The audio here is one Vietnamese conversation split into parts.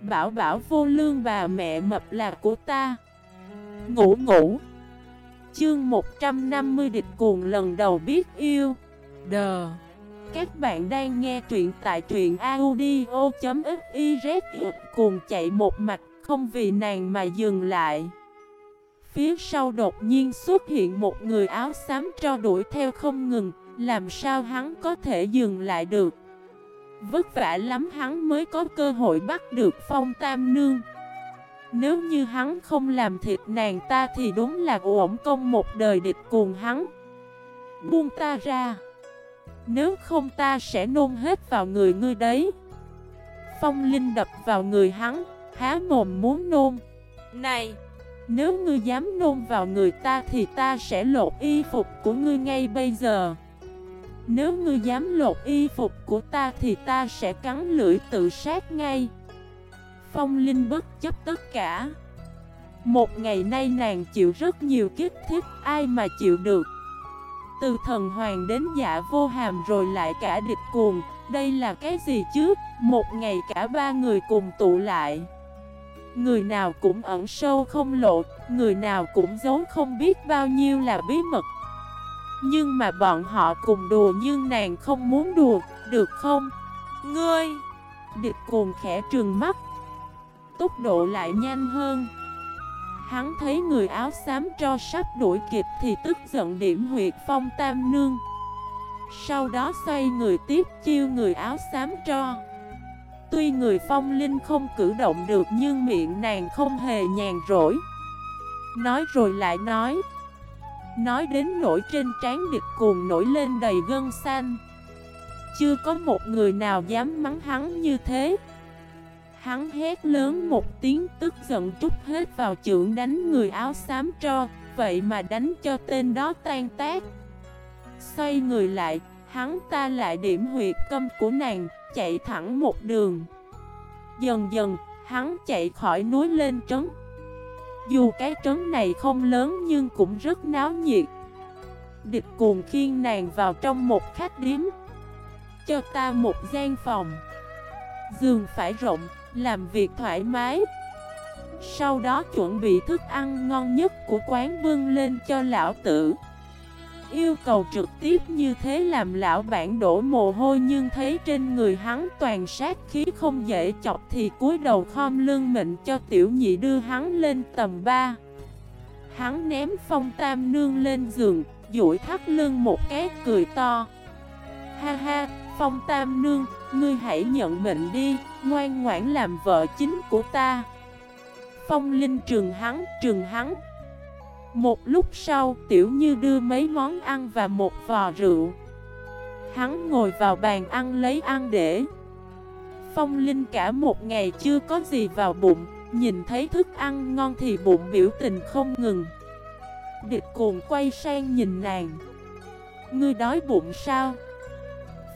Bảo bảo vô lương bà mẹ mập là của ta. Ngủ ngủ. Chương 150 địch cuồng lần đầu biết yêu. Đờ. Các bạn đang nghe truyện tại truyện audio.xyz Cuồng chạy một mạch không vì nàng mà dừng lại. Phía sau đột nhiên xuất hiện một người áo xám cho đuổi theo không ngừng. Làm sao hắn có thể dừng lại được? Vất vả lắm hắn mới có cơ hội bắt được phong tam nương. Nếu như hắn không làm thịt nàng ta thì đúng là ổn công một đời địch cuồng hắn. Buông ta ra. Nếu không ta sẽ nôn hết vào người ngươi đấy. Phong Linh đập vào người hắn, Há mồm muốn nôn. Này, Nếu ngươi dám nôn vào người ta Thì ta sẽ lột y phục của ngươi ngay bây giờ. Nếu ngươi dám lột y phục của ta Thì ta sẽ cắn lưỡi tự sát ngay. Phong Linh bất chấp tất cả. Một ngày nay nàng chịu rất nhiều kích thích, Ai mà chịu được? Từ thần hoàng đến dạ vô hàm rồi lại cả địch cuồng, Đây là cái gì chứ? Một ngày cả ba người cùng tụ lại. Người nào cũng ẩn sâu không lộ, Người nào cũng giấu không biết bao nhiêu là bí mật. Nhưng mà bọn họ cùng đùa nhưng nàng không muốn đùa, Được không? Ngươi! Địch cuồng khẽ trừng mắt. Tốc độ lại nhanh hơn. Hắn thấy người áo xám cho sắp đuổi kịp thì tức giận điểm huyệt phong tam nương. Sau đó xoay người tiếp chiêu người áo xám cho Tuy người phong linh không cử động được nhưng miệng nàng không hề nhàn rỗi. Nói rồi lại nói Nói đến nỗi trên trán địch cuồng nổi lên đầy gân xanh. Chưa có một người nào dám mắng hắn như thế. Hắn hét lớn một tiếng tức giận trút hết vào trưởng đánh người áo xám cho Vậy mà đánh cho tên đó tan tác. Xoay người lại, hắn ta lại điểm huyệt câm của nàng chạy thẳng một đường. Dần dần, hắn chạy khỏi núi lên trấn dù cái trấn này không lớn nhưng cũng rất náo nhiệt. Địch cuồng khiên nàng vào trong một khách điếm. Cho ta một gian phòng. Giường phải rộng, làm việc thoải mái. Sau đó chuẩn bị thức ăn ngon nhất của quán vương lên cho lão tử. Yêu cầu trực tiếp như thế làm lão bản đổ mồ hôi nhưng thấy trên người hắn toàn sát khí không dễ chọc thì cúi đầu khom lưng mệnh cho tiểu nhị đưa hắn lên tầm 3. Hắn ném phong tam nương lên giường, duỗi thắt lưng một cái cười to. Ha ha, phong tam nương, ngươi hãy nhận mệnh đi, ngoan ngoãn làm vợ chính của ta. Phong linh trường hắn, trường hắn, một lúc sau, Tiểu Như đưa mấy món ăn và một vò rượu. Hắn ngồi vào bàn ăn lấy ăn để. Phong Linh cả một ngày chưa có gì vào bụng, nhìn thấy thức ăn ngon thì bụng biểu tình không ngừng. Địch cuồng quay sang nhìn nàng. Ngươi đói bụng sao?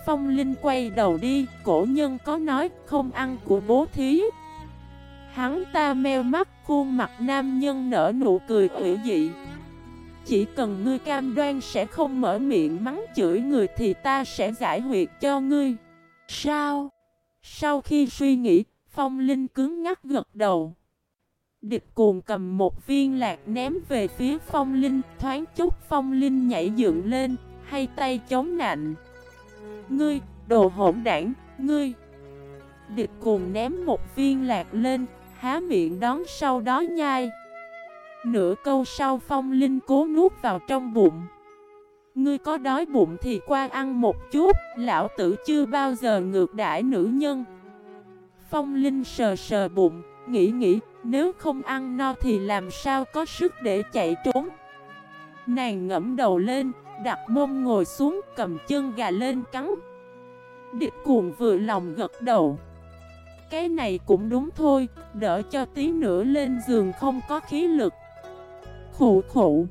Phong Linh quay đầu đi, cổ nhân có nói không ăn của bố thí. Hắn ta meo mắt khuôn mặt nam nhân nở nụ cười ủy dị. Chỉ cần ngươi cam đoan sẽ không mở miệng mắng chửi người thì ta sẽ giải huyệt cho ngươi. Sao? Sau khi suy nghĩ, Phong Linh cứng ngắc gật đầu. Địch cuồng cầm một viên lạc ném về phía Phong Linh Thoáng chút Phong Linh nhảy dựng lên, hay tay chống nạnh. Ngươi, đồ hỗn đảng, ngươi. Địch cuồng ném một viên lạc lên, há miệng đón sau đó nhai. Nửa câu sau phong linh cố nuốt vào trong bụng. Ngươi có đói bụng thì qua ăn một chút, Lão tử chưa bao giờ ngược đãi nữ nhân. Phong linh sờ sờ bụng, Nghĩ nghĩ, nếu không ăn no thì làm sao có sức để chạy trốn. Nàng ngẫm đầu lên, Đặt mông ngồi xuống, cầm chân gà lên cắn. Địch cuồng vừa lòng gật đầu cái này cũng đúng thôi, đỡ cho tí nữa lên giường không có khí lực. Khủ khủ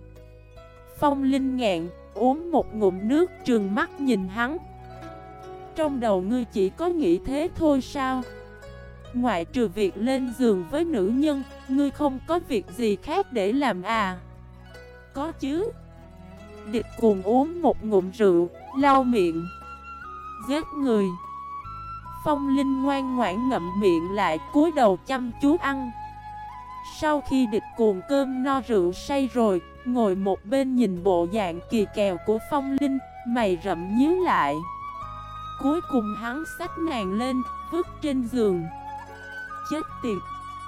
Phong Linh ngạn, uống một ngụm nước trường mắt nhìn hắn. Trong đầu ngươi chỉ có nghĩ thế thôi sao? Ngoại trừ việc lên giường với nữ nhân, ngươi không có việc gì khác để làm à? Có chứ. Địch cuồng uống một ngụm rượu, lau miệng. Giết người. Phong Linh ngoan ngoãn ngậm miệng lại, cúi đầu chăm chú ăn. Sau khi địch cuồng cơm no rượu say rồi, Ngồi một bên nhìn bộ dạng kỳ kèo của Phong Linh, Mày rậm nhíu lại. Cuối cùng hắn xách nàng lên, Vứt trên giường. Chết tiệt,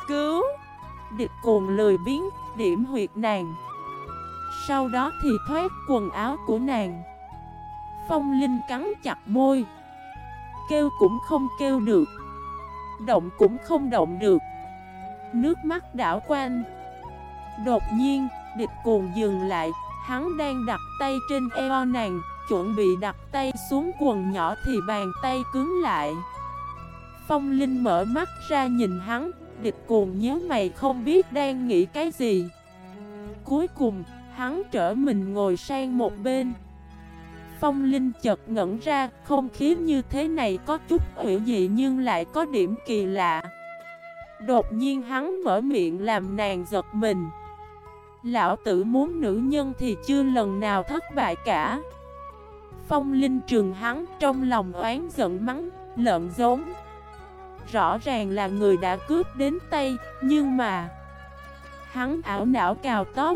Cứu! Địch cuồng lười biến Điểm huyệt nàng. Sau đó thì thoát quần áo của nàng. Phong Linh cắn chặt môi. Kêu cũng không kêu được. Động cũng không động được. Nước mắt đảo quanh. Đột nhiên, địch cuồng dừng lại. Hắn đang đặt tay trên eo nàng Chuẩn bị đặt tay xuống quần nhỏ thì bàn tay cứng lại. Phong Linh mở mắt ra nhìn hắn Địch cuồng nhớ mày không biết đang nghĩ cái gì. Cuối cùng, hắn trở mình ngồi sang một bên. Phong Linh chợt ngẩn ra, không khí như thế này có chút hữu dị nhưng lại có điểm kỳ lạ. Đột nhiên hắn mở miệng làm nàng giật mình. Lão tử muốn nữ nhân thì chưa lần nào thất bại cả. Phong Linh trường hắn trong lòng oán giận mắng, lợn giống. Rõ ràng là người đã cướp đến tay, nhưng mà... Hắn ảo não cào tóc,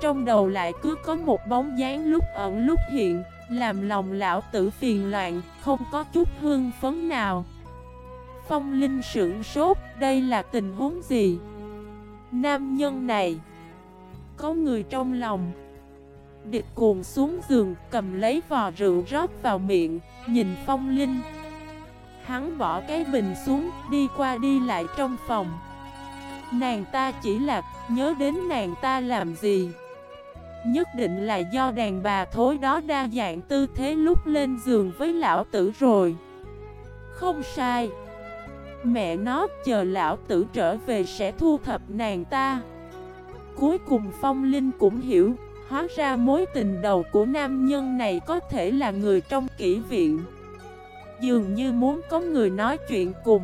trong đầu lại cứ có một bóng dáng lúc ẩn lúc hiện, Làm lòng lão tử phiền loạn, Không có chút hương phấn nào. Phong Linh sửng sốt, Đây là tình huống gì? Nam nhân này, Có người trong lòng. Địch cuồng xuống giường, Cầm lấy vò rượu rót vào miệng, Nhìn Phong Linh. Hắn bỏ cái bình xuống, Đi qua đi lại trong phòng. Nàng ta chỉ là, nhớ đến nàng ta làm gì? Nhất định là do đàn bà thối đó đa dạng tư thế lúc lên giường với lão tử rồi. Không sai. Mẹ nó, chờ lão tử trở về sẽ thu thập nàng ta. Cuối cùng Phong Linh cũng hiểu, Hóa ra mối tình đầu của nam nhân này có thể là người trong kỹ viện. Dường như muốn có người nói chuyện cùng.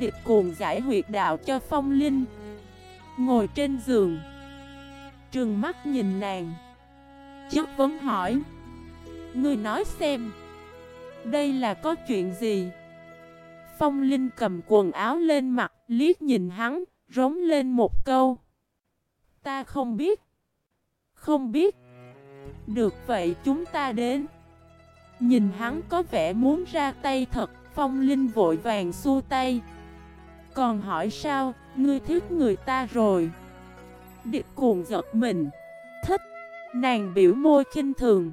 Địch cuồng giải huyệt đạo cho Phong Linh. Ngồi trên giường. Trừng mắt nhìn nàng. Chất vấn hỏi. Ngươi nói xem, Đây là có chuyện gì? Phong Linh cầm quần áo lên mặt, Liếc nhìn hắn, Rống lên một câu. Ta không biết. Không biết. Được vậy chúng ta đến. Nhìn hắn có vẻ muốn ra tay thật, Phong Linh vội vàng xua tay. Còn hỏi sao, Ngươi thích người ta rồi? Địch cuồng giật mình. Thích. Nàng biểu môi khinh thường.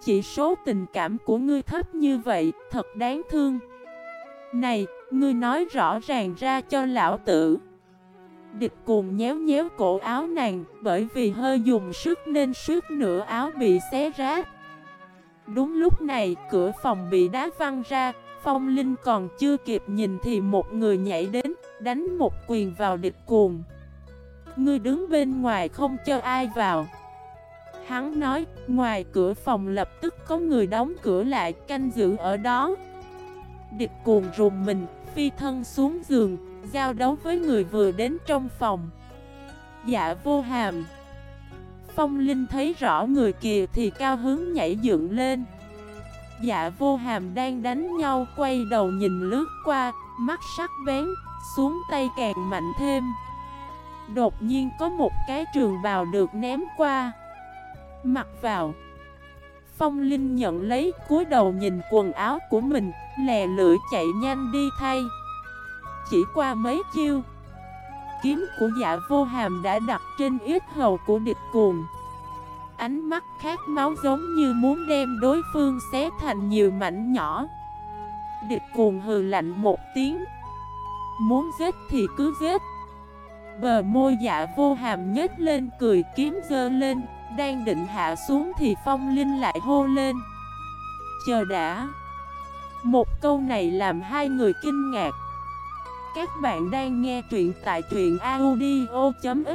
Chỉ số tình cảm của ngươi thấp như vậy, Thật đáng thương. Này, Ngươi nói rõ ràng ra cho lão tử. Địch cuồng nhéo nhéo cổ áo nàng, Bởi vì hơi dùng sức nên suốt nửa áo bị xé rách. Đúng lúc này, cửa phòng bị đá văng ra, Phong Linh còn chưa kịp nhìn thì một người nhảy đến, Đánh một quyền vào địch cuồng. Ngươi đứng bên ngoài không cho ai vào. Hắn nói, ngoài cửa phòng lập tức có người đóng cửa lại canh giữ ở đó. Địch cuồng rùng mình, phi thân xuống giường, giao đấu với người vừa đến trong phòng. Dạ vô hàm. Phong Linh thấy rõ người kìa thì cao hứng nhảy dựng lên. Dạ vô hàm đang đánh nhau quay đầu nhìn lướt qua, mắt sắc bén, xuống tay càng mạnh thêm. Đột nhiên có một cái trường bào được ném qua. Mặc vào. Phong Linh nhận lấy, cúi đầu nhìn quần áo của mình, Lè lưỡi chạy nhanh đi thay. Chỉ qua mấy chiêu, Kiếm của dạ vô hàm đã đặt trên yết hầu của địch cuồng. Ánh mắt khát máu giống như muốn đem đối phương xé thành nhiều mảnh nhỏ. Địch cuồng hừ lạnh một tiếng. Muốn giết thì cứ giết. Bờ môi dạ vô hàm nhếch lên, cười kiếm dơ lên. Đang định hạ xuống thì phong linh lại hô lên. Chờ đã. Một câu này làm hai người kinh ngạc. Các bạn đang nghe truyện tại truyện audio.fif